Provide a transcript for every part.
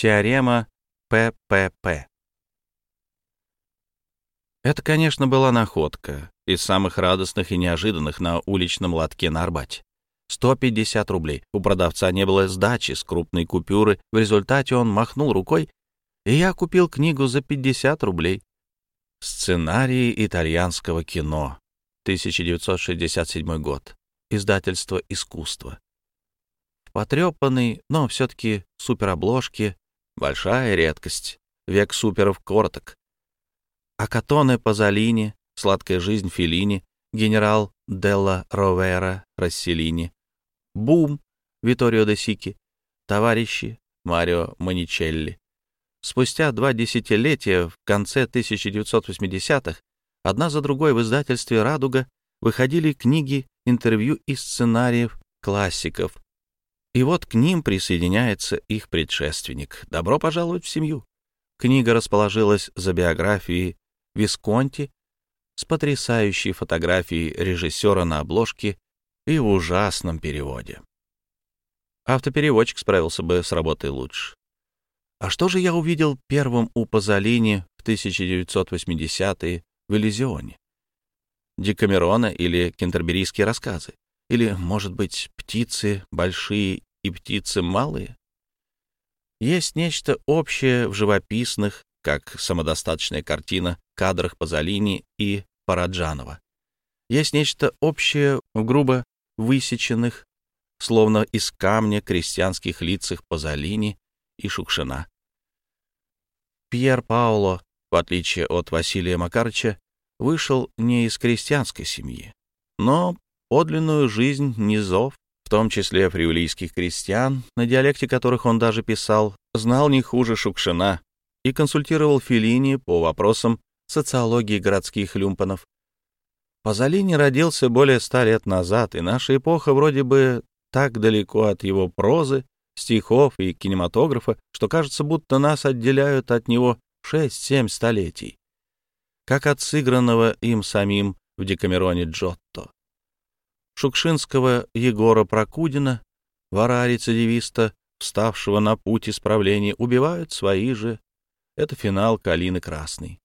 Теорема ППП. Это, конечно, была находка из самых радостных и неожиданных на уличном лотке на Арбате. 150 рублей. У продавца не было сдачи с крупной купюры. В результате он махнул рукой, и я купил книгу за 50 рублей. Сценарии итальянского кино. 1967 год. Издательство «Искусство». В но все-таки суперобложке большая редкость. Век суперов короток. Акатоне Пазолини, Сладкая жизнь Феллини, генерал Делла Ровера Расселини, Бум Виторио де Сики, товарищи Марио Маничелли. Спустя два десятилетия, в конце 1980-х, одна за другой в издательстве «Радуга» выходили книги, интервью и сценариев классиков. И вот к ним присоединяется их предшественник. Добро пожаловать в семью. Книга расположилась за биографией Висконти с потрясающей фотографией режиссера на обложке и в ужасном переводе. Автопереводчик справился бы с работой лучше. А что же я увидел первым у Пазолини в 1980-е в Элизионе? Декамерона или кентерберийские рассказы? Или, может быть, птицы большие и птицы малые? Есть нечто общее в живописных, как самодостаточная картина, кадрах Пазолини и Параджанова. Есть нечто общее в грубо высеченных, словно из камня крестьянских лицах Пазолини и Шукшина. Пьер Пауло, в отличие от Василия Макарыча, вышел не из крестьянской семьи, но подлинную жизнь низов, в том числе фриулийских крестьян, на диалекте которых он даже писал, знал не хуже Шукшина и консультировал Феллини по вопросам социологии городских люмпанов. Пазолини родился более ста лет назад, и наша эпоха вроде бы так далеко от его прозы, стихов и кинематографа, что кажется, будто нас отделяют от него шесть-семь столетий, как от сыгранного им самим в Декамероне Джотто. Шукшинского Егора Прокудина, вора-рецидивиста, вставшего на путь исправления, убивают свои же. Это финал «Калины Красной».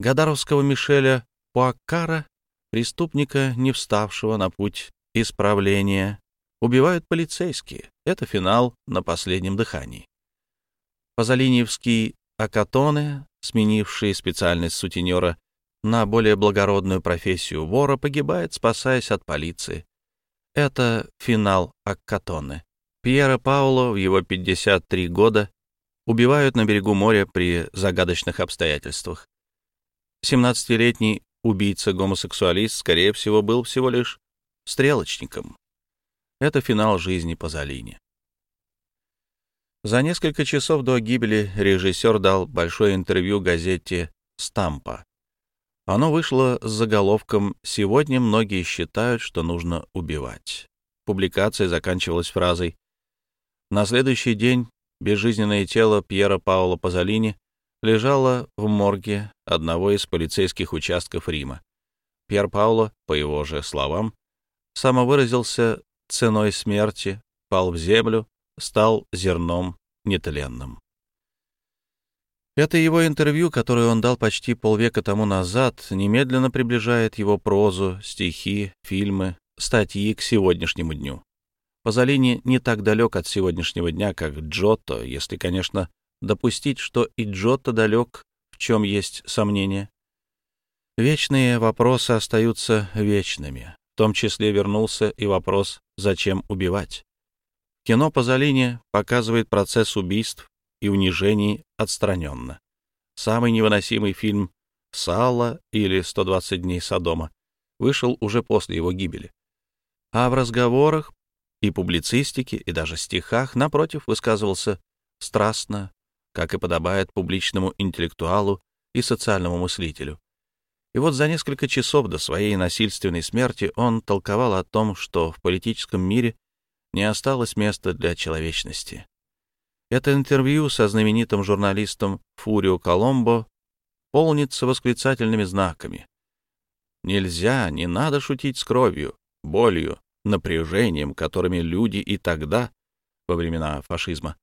Гадаровского Мишеля Пуаккара, преступника, не вставшего на путь исправления, убивают полицейские. Это финал на последнем дыхании. Пазолиньевский Акатоне, сменивший специальность сутенера на более благородную профессию вора, погибает, спасаясь от полиции. Это финал Аккатоне. Пьера Пауло в его 53 года убивают на берегу моря при загадочных обстоятельствах. 17-летний убийца-гомосексуалист, скорее всего, был всего лишь стрелочником. Это финал жизни Пазолини. За несколько часов до гибели режиссер дал большое интервью газете «Стампа». Оно вышло с заголовком «Сегодня многие считают, что нужно убивать». Публикация заканчивалась фразой «На следующий день безжизненное тело Пьера Паула Пазолини лежало в морге одного из полицейских участков Рима. Пьер Пауло, по его же словам, самовыразился ценой смерти, пал в землю, стал зерном нетленным. Это его интервью, которое он дал почти полвека тому назад, немедленно приближает его прозу, стихи, фильмы, статьи к сегодняшнему дню. Пазолини не так далек от сегодняшнего дня, как Джотто, если, конечно, допустить, что и Джотто далек, в чем есть сомнение. Вечные вопросы остаются вечными. В том числе вернулся и вопрос, зачем убивать. Кино Пазолини показывает процесс убийств и унижений отстраненно. Самый невыносимый фильм «Сало» или «120 дней Содома» вышел уже после его гибели. А в разговорах и публицистике, и даже стихах, напротив, высказывался страстно, как и подобает публичному интеллектуалу и социальному мыслителю. И вот за несколько часов до своей насильственной смерти он толковал о том, что в политическом мире не осталось места для человечности. Это интервью со знаменитым журналистом Фурио Коломбо полнится восклицательными знаками. Нельзя, не надо шутить с кровью, болью, напряжением, которыми люди и тогда, во времена фашизма,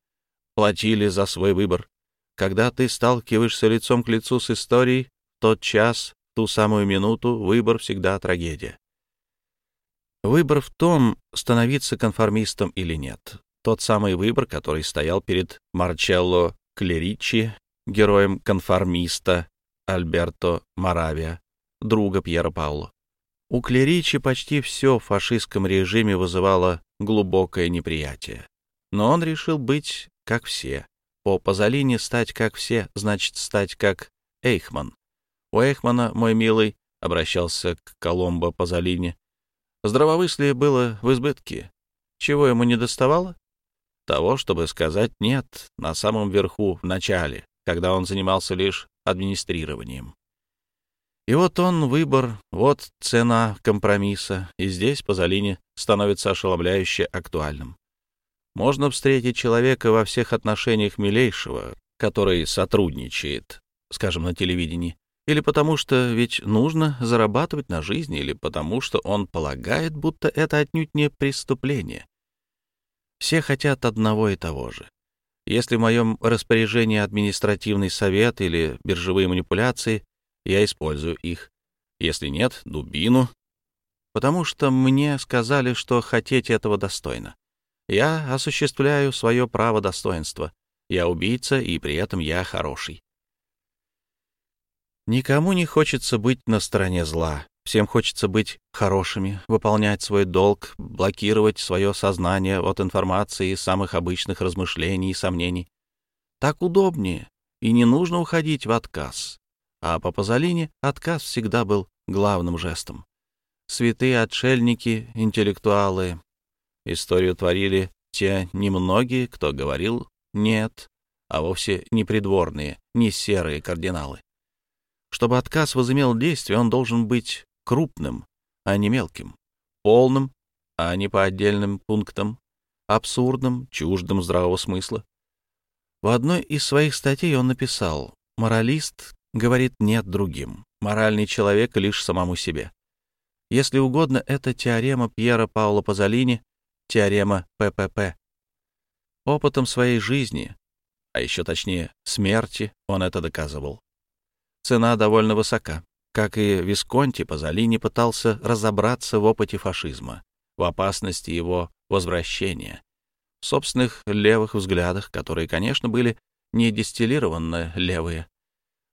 платили за свой выбор. Когда ты сталкиваешься лицом к лицу с историей, тот час, ту самую минуту, выбор всегда трагедия. Выбор в том, становиться конформистом или нет. Тот самый выбор, который стоял перед Марчелло Клеричи, героем конформиста Альберто Моравия, друга Пьера Пауло. У Клеричи почти все в фашистском режиме вызывало глубокое неприятие. Но он решил быть как все. По Пазолини стать как все, значит стать как Эйхман. У Эйхмана, мой милый, обращался к Коломбо Пазолини, здравомыслие было в избытке. Чего ему не доставало? Того, чтобы сказать «нет» на самом верху, в начале, когда он занимался лишь администрированием. И вот он выбор, вот цена компромисса, и здесь Пазолини становится ошеломляюще актуальным. Можно встретить человека во всех отношениях милейшего, который сотрудничает, скажем, на телевидении, или потому что ведь нужно зарабатывать на жизнь, или потому что он полагает, будто это отнюдь не преступление. Все хотят одного и того же. Если в моем распоряжении административный совет или биржевые манипуляции, я использую их. Если нет, дубину. Потому что мне сказали, что хотеть этого достойно. Я осуществляю свое право достоинства. Я убийца, и при этом я хороший. Никому не хочется быть на стороне зла. Всем хочется быть хорошими, выполнять свой долг, блокировать свое сознание от информации и самых обычных размышлений и сомнений. Так удобнее, и не нужно уходить в отказ. А по Пазолине отказ всегда был главным жестом. Святые отшельники, интеллектуалы. Историю творили те немногие, кто говорил «нет», а вовсе не придворные, не серые кардиналы. Чтобы отказ возымел действие, он должен быть крупным, а не мелким, полным, а не по отдельным пунктам, абсурдным, чуждым здравого смысла. В одной из своих статей он написал «Моралист говорит «нет» другим, моральный человек лишь самому себе». Если угодно, это теорема Пьера Паула Пазолини, теорема ППП. Опытом своей жизни, а еще точнее смерти, он это доказывал. Цена довольно высока. Как и Висконти, Пазолини пытался разобраться в опыте фашизма, в опасности его возвращения, в собственных левых взглядах, которые, конечно, были не дистиллированно левые.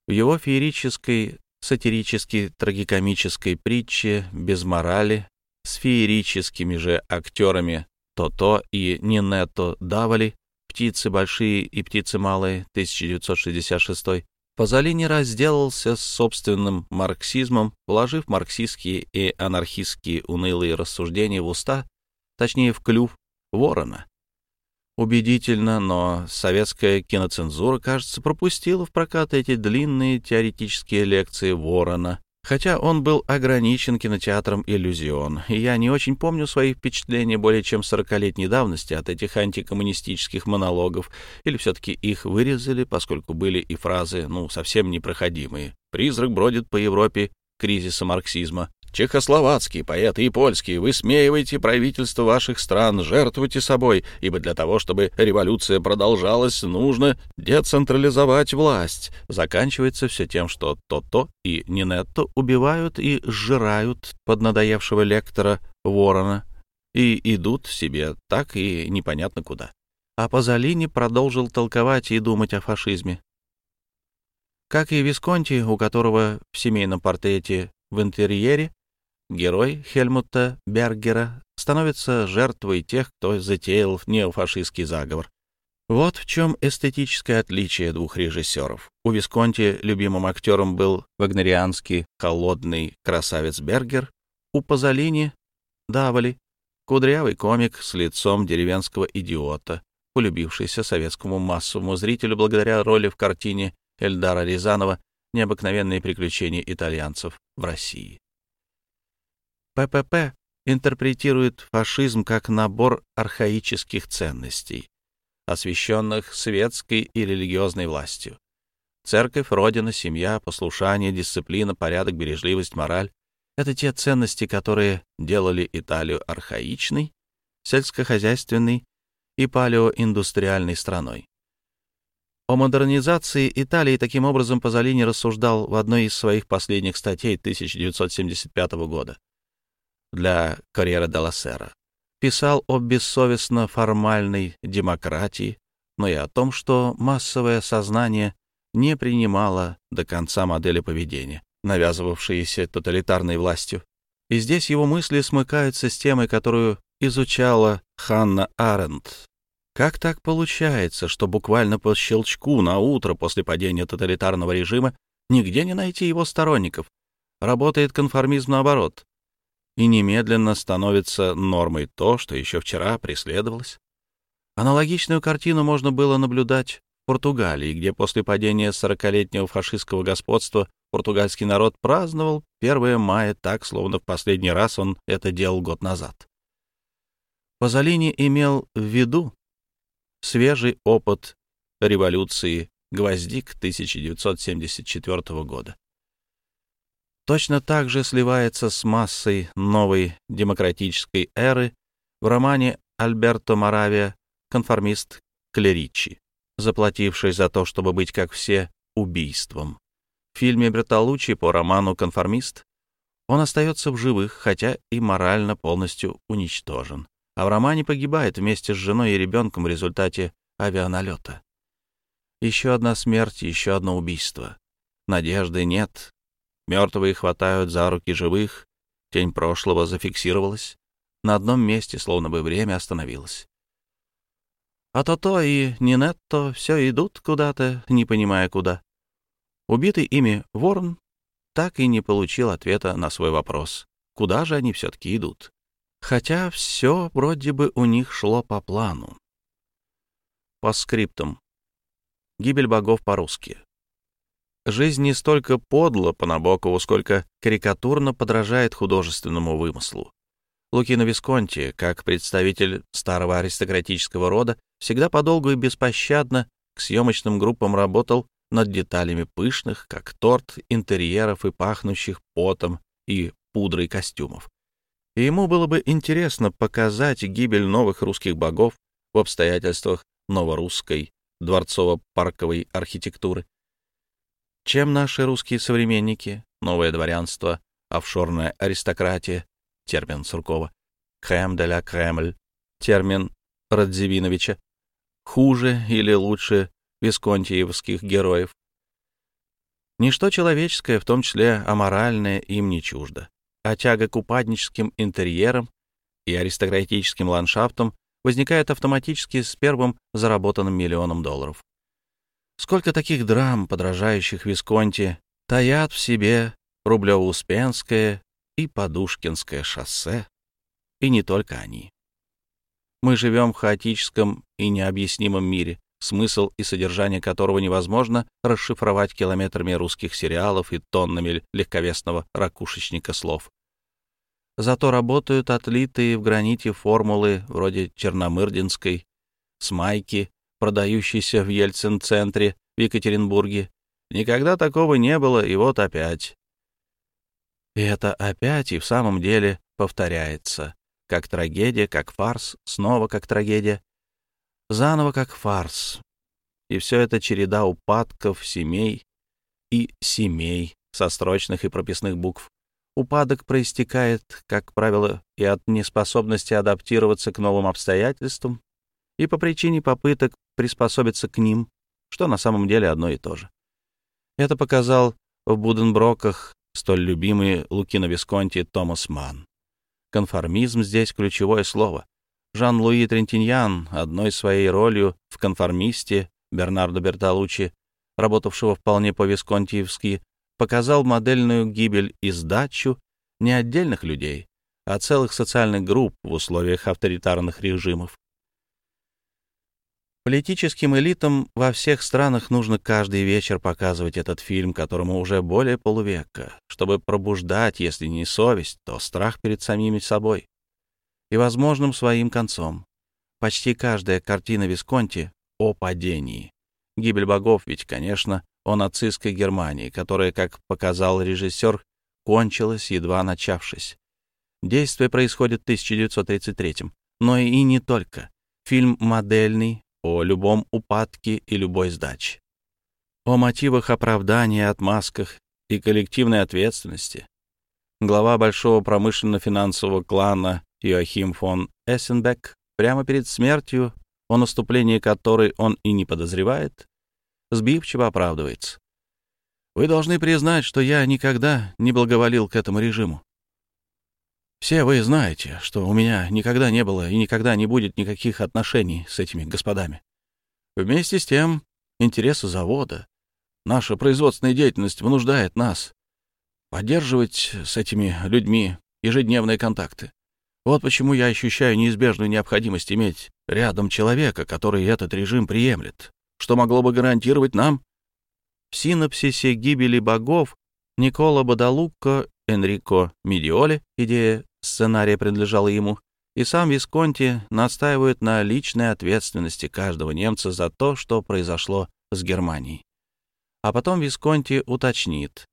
В его феерической, сатирической, трагикомической притче «Без морали» с феерическими же актерами Тото и Нинетто Давали «Птицы большие и птицы малые» 1966 Пазолини разделался с собственным марксизмом, вложив марксистские и анархистские унылые рассуждения в уста, точнее, в клюв ворона. Убедительно, но советская киноцензура, кажется, пропустила в прокат эти длинные теоретические лекции ворона, Хотя он был ограничен кинотеатром «Иллюзион», и я не очень помню свои впечатления более чем сорокалетней давности от этих антикоммунистических монологов, или все-таки их вырезали, поскольку были и фразы, ну, совсем непроходимые. «Призрак бродит по Европе кризиса марксизма», Чехословацкие поэты и польские, высмеивайте правительство ваших стран, жертвуйте собой, ибо для того, чтобы революция продолжалась, нужно децентрализовать власть. Заканчивается все тем, что то-то и Нинетто убивают и сжирают поднадоевшего лектора Ворона и идут себе так и непонятно куда. А Пазолини продолжил толковать и думать о фашизме. Как и Висконти, у которого в семейном портрете в интерьере Герой Хельмута Бергера становится жертвой тех, кто затеял неофашистский заговор. Вот в чем эстетическое отличие двух режиссеров. У Висконти любимым актером был вагнерианский холодный красавец Бергер, у Пазолини — Давали, кудрявый комик с лицом деревенского идиота, полюбившийся советскому массовому зрителю благодаря роли в картине Эльдара Рязанова «Необыкновенные приключения итальянцев в России». ППП интерпретирует фашизм как набор архаических ценностей, освященных светской и религиозной властью. Церковь, родина, семья, послушание, дисциплина, порядок, бережливость, мораль — это те ценности, которые делали Италию архаичной, сельскохозяйственной и палеоиндустриальной страной. О модернизации Италии таким образом Пазолини рассуждал в одной из своих последних статей 1975 года для «Корьера де Сера». Писал о бессовестно формальной демократии, но и о том, что массовое сознание не принимало до конца модели поведения, навязывавшиеся тоталитарной властью. И здесь его мысли смыкаются с темой, которую изучала Ханна Аренд. Как так получается, что буквально по щелчку на утро после падения тоталитарного режима нигде не найти его сторонников? Работает конформизм наоборот. И немедленно становится нормой то, что еще вчера преследовалось. Аналогичную картину можно было наблюдать в Португалии, где после падения сорокалетнего фашистского господства португальский народ праздновал 1 мая так, словно в последний раз он это делал год назад. Пазолини имел в виду свежий опыт революции «Гвоздик» 1974 года. Точно так же сливается с массой новой демократической эры в романе Альберто Моравия «Конформист Клеричи», заплативший за то, чтобы быть как все, убийством. В фильме Бертолуччи по роману «Конформист» он остается в живых, хотя и морально полностью уничтожен, а в романе погибает вместе с женой и ребенком в результате авианалета. Еще одна смерть, еще одно убийство. Надежды нет. Мертвые хватают за руки живых, тень прошлого зафиксировалась. На одном месте, словно бы время остановилось. А то-то и Нинетто все идут куда-то, не понимая куда. Убитый ими ворон так и не получил ответа на свой вопрос, куда же они все-таки идут. Хотя все вроде бы у них шло по плану. По скриптам. Гибель богов по-русски. Жизнь не столько подла по Набокову, сколько карикатурно подражает художественному вымыслу. Лукино Висконти, как представитель старого аристократического рода, всегда подолгу и беспощадно к съемочным группам работал над деталями пышных, как торт, интерьеров и пахнущих потом и пудрой костюмов. И ему было бы интересно показать гибель новых русских богов в обстоятельствах новорусской дворцово-парковой архитектуры. Чем наши русские современники, новое дворянство, офшорная аристократия, термин Суркова, крем де ля Кремль, термин Радзивиновича, хуже или лучше висконтиевских героев. Ничто человеческое, в том числе аморальное, им не чуждо, а тяга к упадническим интерьерам и аристократическим ландшафтам возникает автоматически с первым заработанным миллионом долларов. Сколько таких драм, подражающих Висконти, таят в себе Рублево-Успенское и Подушкинское шоссе, и не только они. Мы живем в хаотическом и необъяснимом мире, смысл и содержание которого невозможно расшифровать километрами русских сериалов и тоннами легковесного ракушечника слов. Зато работают отлитые в граните формулы вроде Черномырдинской, Смайки, продающейся в Ельцин-центре в Екатеринбурге. Никогда такого не было, и вот опять. И это опять и в самом деле повторяется, как трагедия, как фарс, снова как трагедия, заново как фарс. И все это череда упадков семей и семей со строчных и прописных букв. Упадок проистекает, как правило, и от неспособности адаптироваться к новым обстоятельствам, и по причине попыток приспособиться к ним, что на самом деле одно и то же. Это показал в Буденброках столь любимый Лукино Висконти Томас Манн. Конформизм здесь ключевое слово. Жан-Луи Трентиньян одной своей ролью в «Конформисте» Бернардо Бертолуччи, работавшего вполне по-висконтиевски, показал модельную гибель и сдачу не отдельных людей, а целых социальных групп в условиях авторитарных режимов. Политическим элитам во всех странах нужно каждый вечер показывать этот фильм, которому уже более полувека, чтобы пробуждать, если не совесть, то страх перед самими собой и возможным своим концом. Почти каждая картина Висконти о падении. Гибель богов ведь, конечно, о нацистской Германии, которая, как показал режиссер, кончилась, едва начавшись. Действие происходит в 1933 но и не только. Фильм модельный, о любом упадке и любой сдаче, о мотивах оправдания, отмазках и коллективной ответственности. Глава большого промышленно-финансового клана Йоахим фон Эссенбек прямо перед смертью, о наступлении которой он и не подозревает, сбивчиво оправдывается. Вы должны признать, что я никогда не благоволил к этому режиму. Все вы знаете, что у меня никогда не было и никогда не будет никаких отношений с этими господами. Вместе с тем, интересы завода, наша производственная деятельность вынуждает нас поддерживать с этими людьми ежедневные контакты. Вот почему я ощущаю неизбежную необходимость иметь рядом человека, который этот режим приемлет, что могло бы гарантировать нам в синопсисе гибели богов Никола Бадалукко, Энрико Медиоли, идея сценария принадлежала ему, и сам Висконти настаивает на личной ответственности каждого немца за то, что произошло с Германией. А потом Висконти уточнит,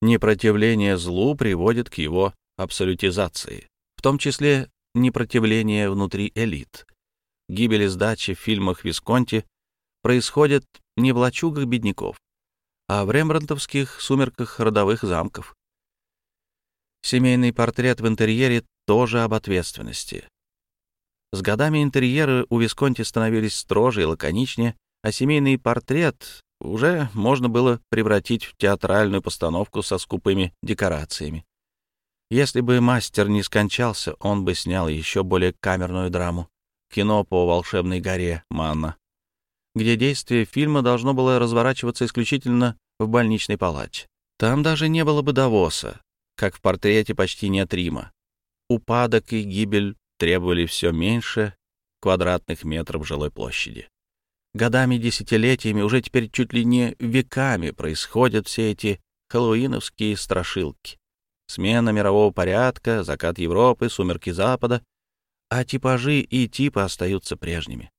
непротивление злу приводит к его абсолютизации, в том числе непротивление внутри элит. Гибель и сдачи в фильмах Висконти происходят не в лачугах бедняков, а в рембрандтовских сумерках родовых замков. Семейный портрет в интерьере тоже об ответственности. С годами интерьеры у Висконти становились строже и лаконичнее, а семейный портрет уже можно было превратить в театральную постановку со скупыми декорациями. Если бы мастер не скончался, он бы снял еще более камерную драму — кино по волшебной горе Манна, где действие фильма должно было разворачиваться исключительно в больничной палате. Там даже не было бы Давоса, как в портрете почти нет Рима. Упадок и гибель требовали все меньше квадратных метров жилой площади. Годами, десятилетиями, уже теперь чуть ли не веками происходят все эти хэллоуиновские страшилки. Смена мирового порядка, закат Европы, сумерки Запада, а типажи и типы остаются прежними.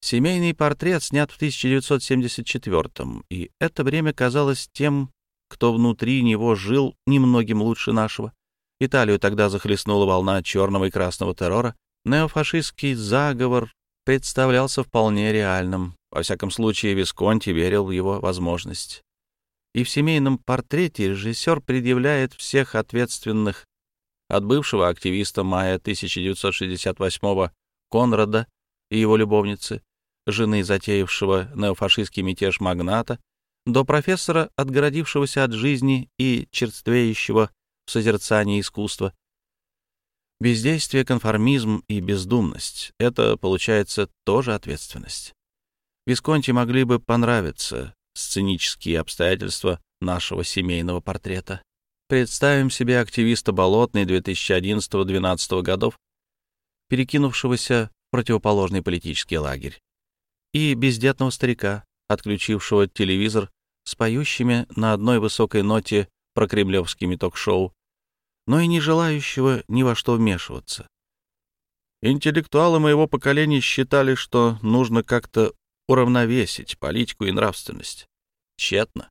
Семейный портрет снят в 1974 и это время казалось тем кто внутри него жил немногим лучше нашего. Италию тогда захлестнула волна черного и красного террора. Неофашистский заговор представлялся вполне реальным. Во всяком случае, Висконти верил в его возможность. И в семейном портрете режиссер предъявляет всех ответственных от бывшего активиста мая 1968 Конрада и его любовницы, жены затеявшего неофашистский мятеж магната, до профессора, отгородившегося от жизни и черствеющего в созерцании искусства. Бездействие, конформизм и бездумность — это, получается, тоже ответственность. Висконти могли бы понравиться сценические обстоятельства нашего семейного портрета. Представим себе активиста Болотной 2011-2012 годов, перекинувшегося в противоположный политический лагерь, и бездетного старика, отключившего телевизор с поющими на одной высокой ноте прокремлевскими ток-шоу, но и не желающего ни во что вмешиваться. Интеллектуалы моего поколения считали, что нужно как-то уравновесить политику и нравственность. Тщетно.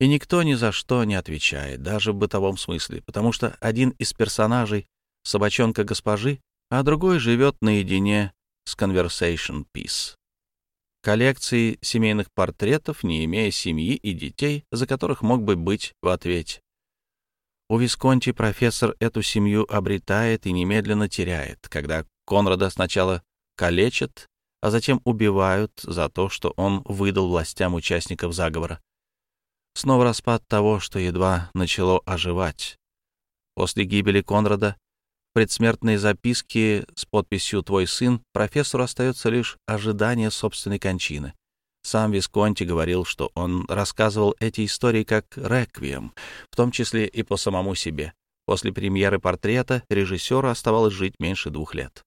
И никто ни за что не отвечает, даже в бытовом смысле, потому что один из персонажей — собачонка госпожи, а другой живет наедине с Conversation Peace коллекции семейных портретов, не имея семьи и детей, за которых мог бы быть в ответе. У Висконти профессор эту семью обретает и немедленно теряет, когда Конрада сначала калечат, а затем убивают за то, что он выдал властям участников заговора. Снова распад того, что едва начало оживать. После гибели Конрада предсмертной записке с подписью «Твой сын» профессору остается лишь ожидание собственной кончины. Сам Висконти говорил, что он рассказывал эти истории как реквием, в том числе и по самому себе. После премьеры портрета режиссеру оставалось жить меньше двух лет.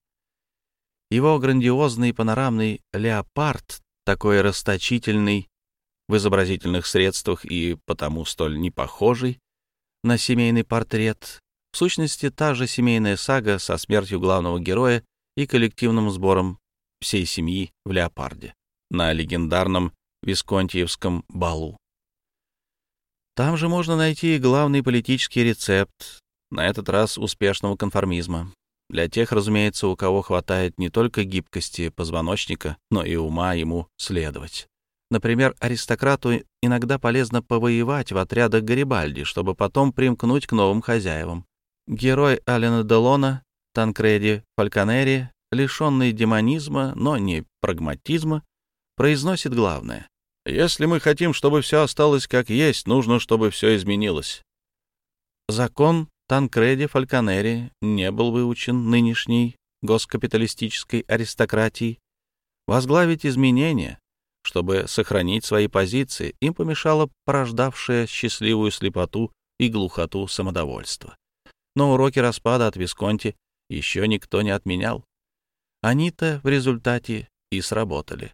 Его грандиозный панорамный «Леопард», такой расточительный в изобразительных средствах и потому столь непохожий на семейный портрет, в сущности, та же семейная сага со смертью главного героя и коллективным сбором всей семьи в «Леопарде» на легендарном Висконтиевском балу. Там же можно найти главный политический рецепт, на этот раз успешного конформизма. Для тех, разумеется, у кого хватает не только гибкости позвоночника, но и ума ему следовать. Например, аристократу иногда полезно повоевать в отрядах Гарибальди, чтобы потом примкнуть к новым хозяевам. Герой Алена Делона, Танкреди Фальконери, лишенный демонизма, но не прагматизма, произносит главное. «Если мы хотим, чтобы все осталось как есть, нужно, чтобы все изменилось». Закон Танкреди Фальконери не был выучен нынешней госкапиталистической аристократией. Возглавить изменения, чтобы сохранить свои позиции, им помешало порождавшее счастливую слепоту и глухоту самодовольства. Но уроки распада от Висконти еще никто не отменял. Они-то в результате и сработали.